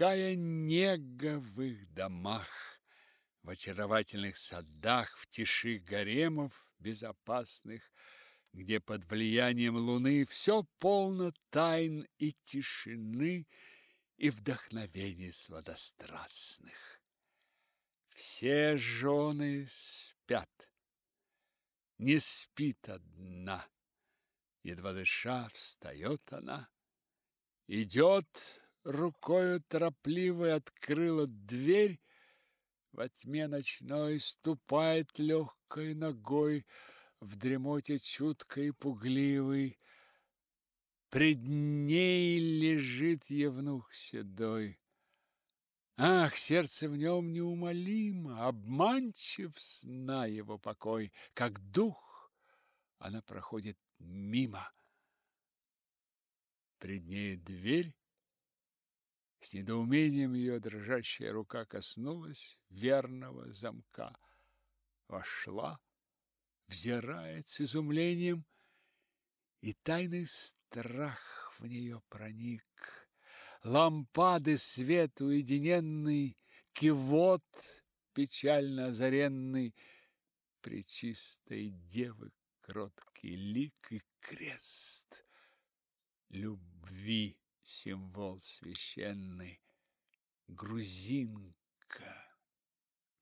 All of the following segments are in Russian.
какая нега в их домах, в очаровательных садах, в тиши гаремов безопасных, где под влиянием луны все полно тайн и тишины и вдохновений сладострастных. Все жены спят, не спит одна, едва дыша встает она, идет рукою торопливой открыла дверь, во тьме ночной ступает легкой ногой, в дремоте чуткой и пугливый. Пред ней лежит евнух седой. Ах, сердце в нем неумолимо, обманчив сна его покой, как дух она проходит мимо. Пред ней дверь, с недоумением ее дрожащая рука коснулась верного замка. Вошла, взирает с изумлением, и тайный страх в нее проник. Лампады свет уединенный, кивот печально озаренный, Пречистой девы кроткий лик и крест любви символ священный, грузинка.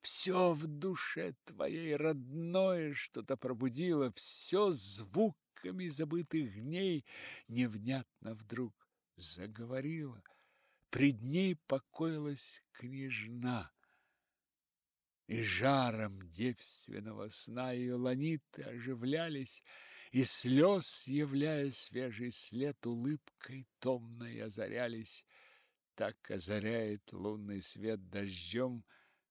Все в душе твоей родное что-то пробудило, все звуками забытых дней невнятно вдруг заговорила. Пред ней покоилась княжна, и жаром девственного сна ее ланиты оживлялись, и слез, являя свежий след, улыбкой томной озарялись. Так озаряет лунный свет дождем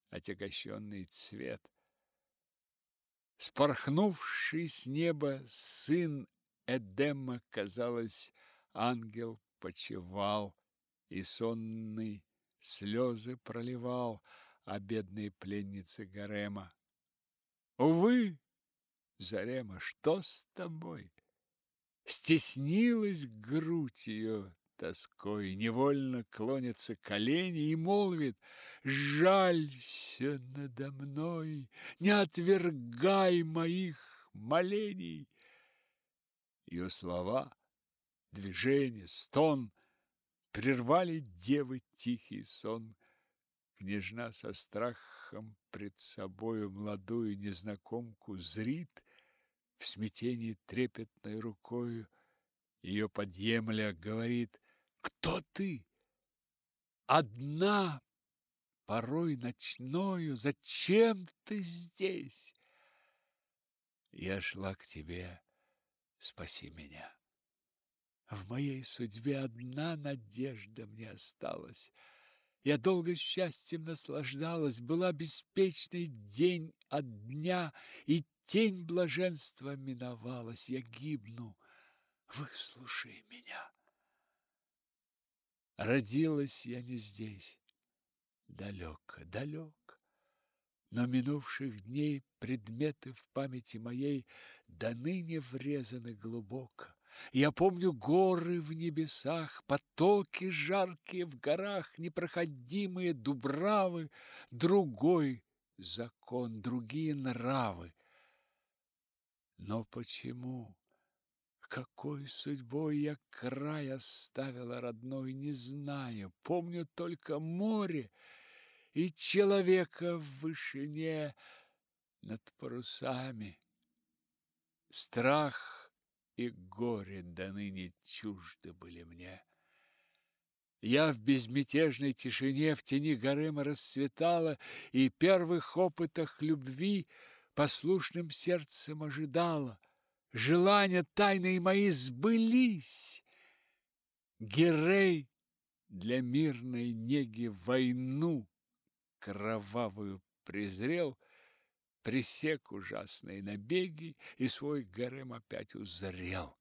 отягощенный цвет. Спорхнувший с неба сын Эдема, казалось, ангел почевал, и сонный слезы проливал о бедной пленнице Гарема. Увы, Зарема, что с тобой? Стеснилась грудь ее тоской, невольно клонятся колени и молвит: "Жалься надо мной, не отвергай моих молений". Ее слова, движение, стон прервали девы тихий сон. Княжна со страхом пред собою молодую незнакомку зрит, в смятении трепетной рукою ее подъемля говорит: "Кто ты? Одна, порой ночною, зачем ты здесь?" Я шла к тебе, спаси меня. В моей судьбе одна надежда мне осталась. Я долго счастьем наслаждалась, была беспечный день от дня, и тень блаженства миновалась. Я гибну, выслушай меня. Родилась я не здесь, далеко, далеко. Но минувших дней предметы в памяти моей до ныне врезаны глубоко. Я помню горы в небесах, потоки жаркие в горах, непроходимые дубравы, другой закон, другие нравы. Но почему, какой судьбой я край оставила родной, не знаю. Помню только море и человека в вышине над парусами. Страх и горе до ныне чужды были мне. Я в безмятежной тишине в тени гарема расцветала и первых опытах любви послушным сердцем ожидала. Желания тайные мои сбылись. Герей для мирной неги войну кровавую презрел, пресек ужасные набеги и свой гарем опять узрел.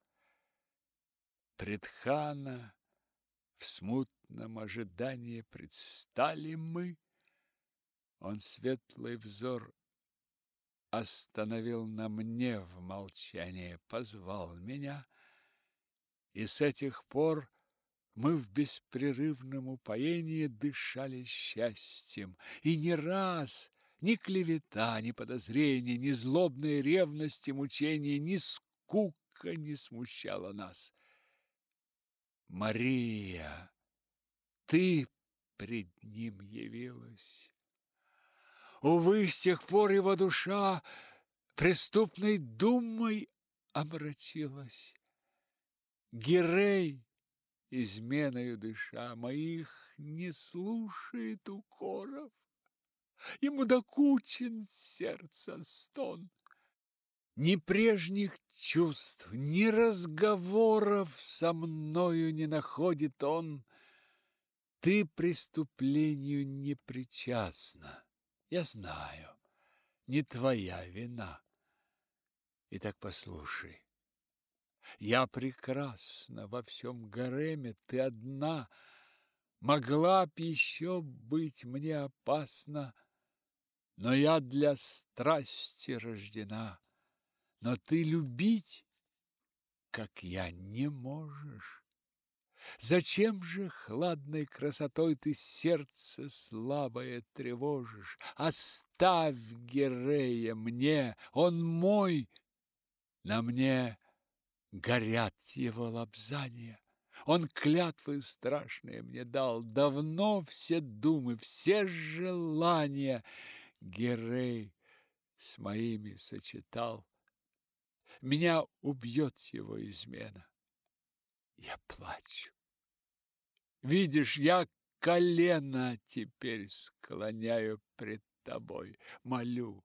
Пред хана в смутном ожидании предстали мы. Он светлый взор остановил на мне в молчании, позвал меня, и с этих пор Мы в беспрерывном упоении дышали счастьем, и не раз ни клевета, ни подозрения, ни злобные ревности, мучения, ни скука не смущала нас. Мария, ты пред ним явилась. Увы, с тех пор его душа преступной думой омрачилась. Герей, изменою дыша, моих не слушает укоров. Ему докучен сердца стон. Ни прежних чувств, ни разговоров со мною не находит он. Ты преступлению не причастна, я знаю, не твоя вина. Итак, послушай, я прекрасна во всем гареме, ты одна, могла б еще быть мне опасна, но я для страсти рождена. Но ты любить, как я, не можешь. Зачем же хладной красотой ты сердце слабое тревожишь? Оставь Герея мне, он мой, на мне горят его лобзания. Он клятвы страшные мне дал, давно все думы, все желания Герей с моими сочетал. Меня убьет его измена. Я плачу. Видишь, я колено теперь склоняю пред тобой, молю,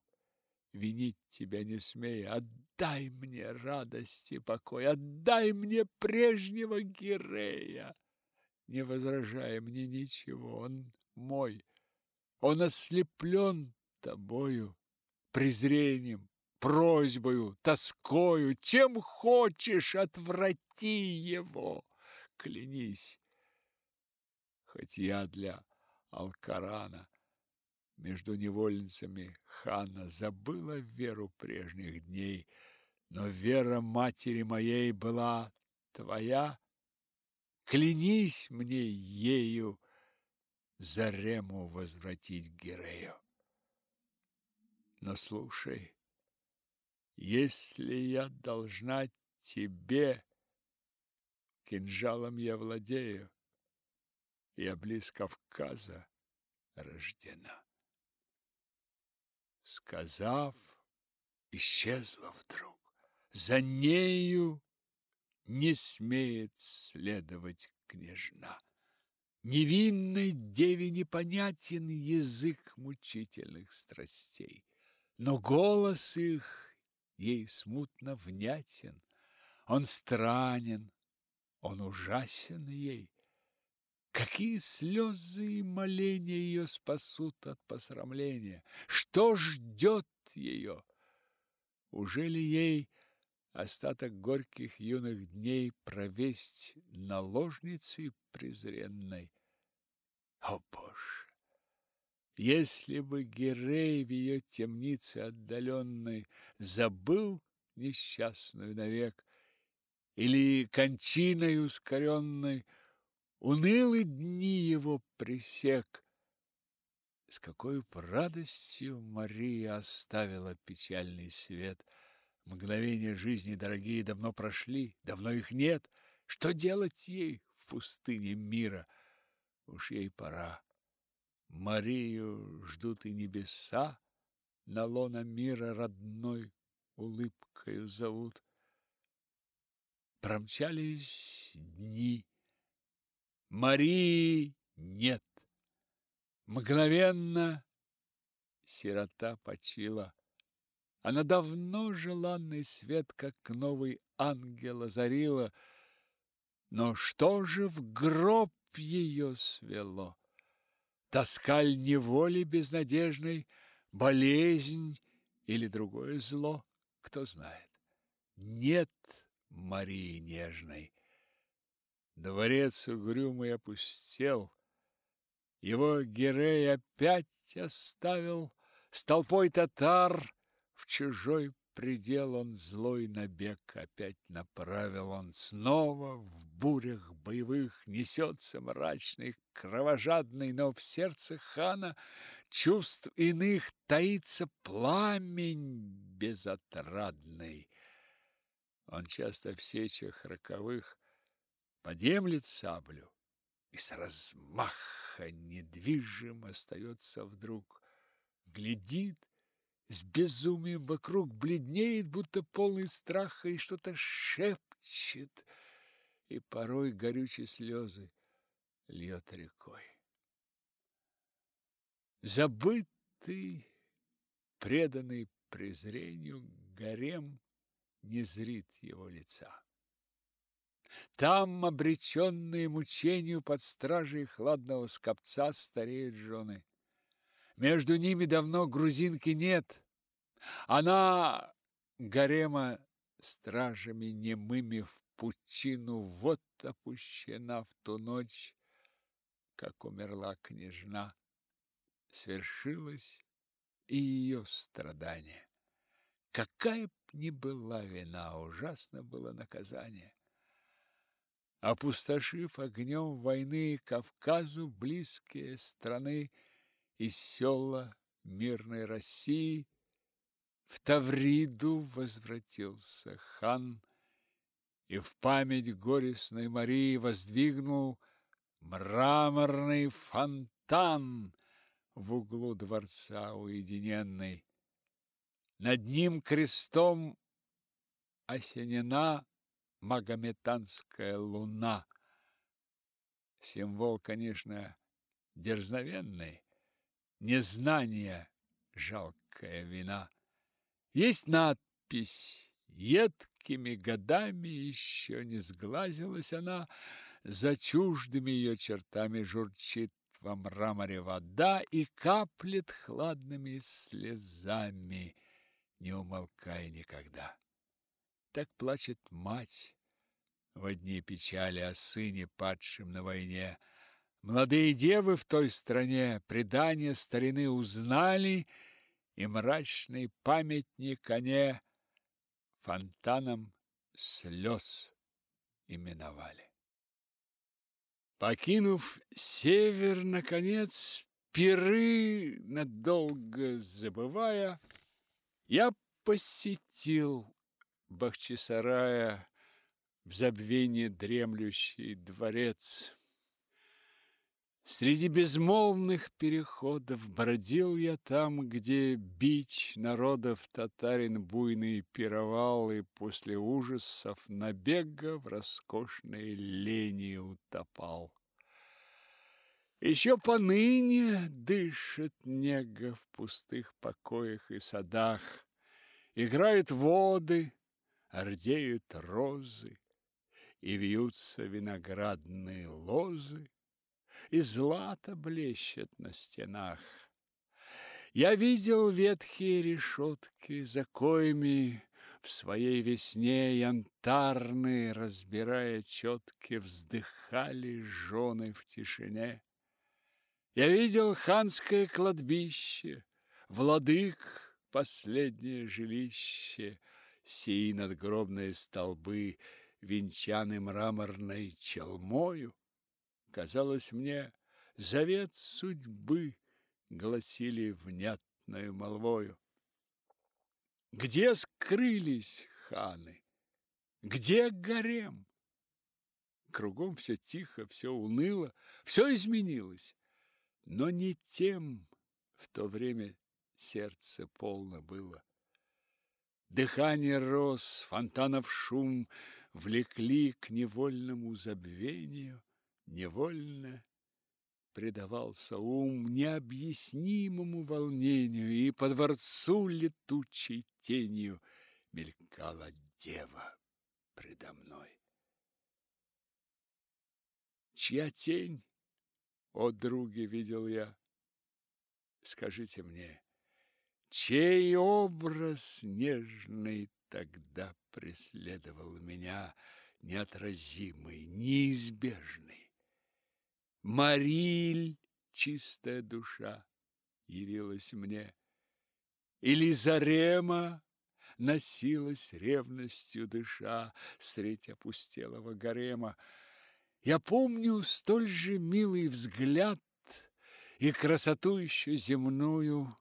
винить тебя не смею. Отдай мне радость и покой, отдай мне прежнего Гирея. Не возражай мне ничего, он мой, он ослеплен тобою, презрением, просьбою, тоскою, чем хочешь, отврати его, клянись. Хоть я для Алкарана между невольницами хана забыла веру прежних дней, но вера матери моей была твоя. Клянись мне ею Зарему возвратить Герею. Но слушай, если я должна тебе, кинжалом я владею, я близ Кавказа рождена. Сказав, исчезла вдруг. За нею не смеет следовать княжна. Невинной деве непонятен язык мучительных страстей, но голос их ей смутно внятен. Он странен, он ужасен ей. Какие слезы и моления ее спасут от посрамления? Что ждет ее? Уже ли ей остаток горьких юных дней провесть наложницей презренной? О, Боже! Если бы Герей в ее темнице отдаленной забыл несчастную навек, или кончиной ускоренной унылые дни его пресек. С какой радостью Мария оставила печальный свет. Мгновения жизни дорогие давно прошли, давно их нет. Что делать ей в пустыне мира? Уж ей пора. Марию ждут и небеса, на лона мира родной улыбкою зовут. Промчались дни, Марии нет. Мгновенно сирота почила. Она давно желанный свет, как новый ангел, озарила. Но что же в гроб ее свело? Тоскаль неволи безнадежной, болезнь или другое зло, кто знает. Нет Марии нежной, Дворец угрюмый опустел. Его Герей опять оставил с толпой татар в чужой предел он злой набег опять направил он снова в бурях боевых несется мрачный, кровожадный, но в сердце хана чувств иных таится пламень безотрадный. Он часто в сечах роковых подемлет саблю и с размаха недвижим остается вдруг, глядит с безумием вокруг, бледнеет, будто полный страха, и что-то шепчет, и порой горючие слезы льет рекой. Забытый, преданный презрению, гарем не зрит его лица. Там, обреченные мучению под стражей хладного скопца, стареют жены. Между ними давно грузинки нет. Она гарема стражами немыми в пучину вот опущена в ту ночь, как умерла княжна. Свершилось и ее страдание. Какая б ни была вина, ужасно было наказание. Опустошив огнем войны Кавказу близкие страны, и села мирной России, в Тавриду возвратился хан и в память горестной Марии воздвигнул мраморный фонтан в углу дворца уединенный. Над ним крестом осенена магометанская луна. Символ, конечно, дерзновенный, незнание жалкая вина. Есть надпись едкими годами еще не сглазилась она, за чуждыми ее чертами журчит во мраморе вода и каплет хладными слезами, не умолкая никогда. Так плачет мать в дни печали о сыне, падшем на войне, Молодые девы в той стране предания старины узнали и мрачный памятник коне фонтаном слез именовали. Покинув север, наконец, пиры надолго забывая, я посетил Бахчисарая в забвении дремлющий дворец. Среди безмолвных переходов бродил я там, где бич народов татарин буйный пировал и после ужасов набега в роскошной лени утопал. Еще поныне дышит нега в пустых покоях и садах, играют воды, ордеют розы, и вьются виноградные лозы и злато блещет на стенах. Я видел ветхие решетки, за коями в своей весне янтарные, разбирая четки, вздыхали жены в тишине. Я видел ханское кладбище, владык последнее жилище, сии надгробные столбы, венчаны мраморной челмою. Казалось мне, завет судьбы гласили внятною молвою. Где скрылись ханы? Где гарем? Кругом все тихо, все уныло, все изменилось. Но не тем в то время сердце полно было. Дыхание роз, фонтанов шум влекли к невольному забвению невольно предавался ум необъяснимому волнению, и по дворцу летучей тенью мелькала дева предо мной. Чья тень, о друге, видел я? Скажите мне, чей образ нежный тогда преследовал меня, неотразимый, неизбежный? Мариль, чистая душа, явилась мне. Или Зарема носилась ревностью дыша средь опустелого гарема. Я помню столь же милый взгляд и красоту еще земную,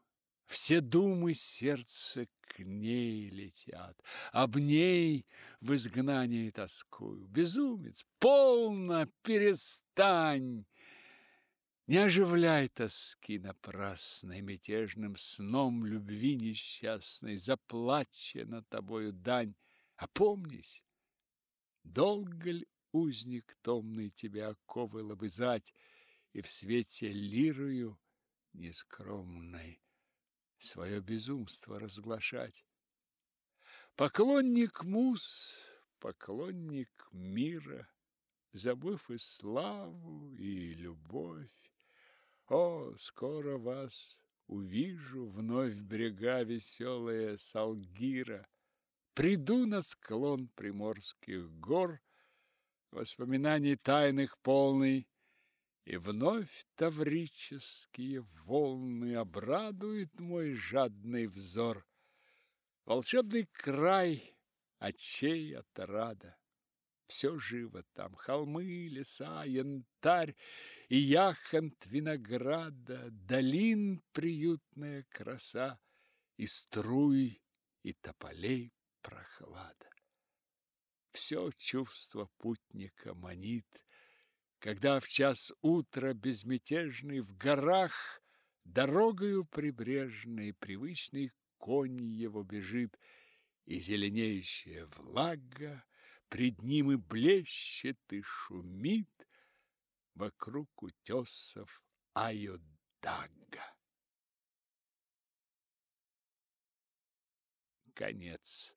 все думы сердца к ней летят, Об ней в изгнании тоскую. Безумец, полно, перестань! Не оживляй тоски напрасной, Мятежным сном любви несчастной, Заплачена тобою дань. Опомнись, долго ль узник томный тебя оковы лобызать И в свете лирою нескромной свое безумство разглашать. Поклонник муз, поклонник мира, забыв и славу, и любовь. О, скоро вас увижу вновь брега веселые Салгира. Приду на склон приморских гор, воспоминаний тайных полный, и вновь таврические волны обрадует мой жадный взор. Волшебный край очей отрада. Все живо там, холмы, леса, янтарь и яхонт винограда, долин приютная краса и струй, и тополей прохлада. Все чувство путника манит, когда в час утра безмятежный в горах дорогою прибрежной привычный конь его бежит, и зеленеющая влага пред ним и блещет, и шумит вокруг утесов Айодага. Конец.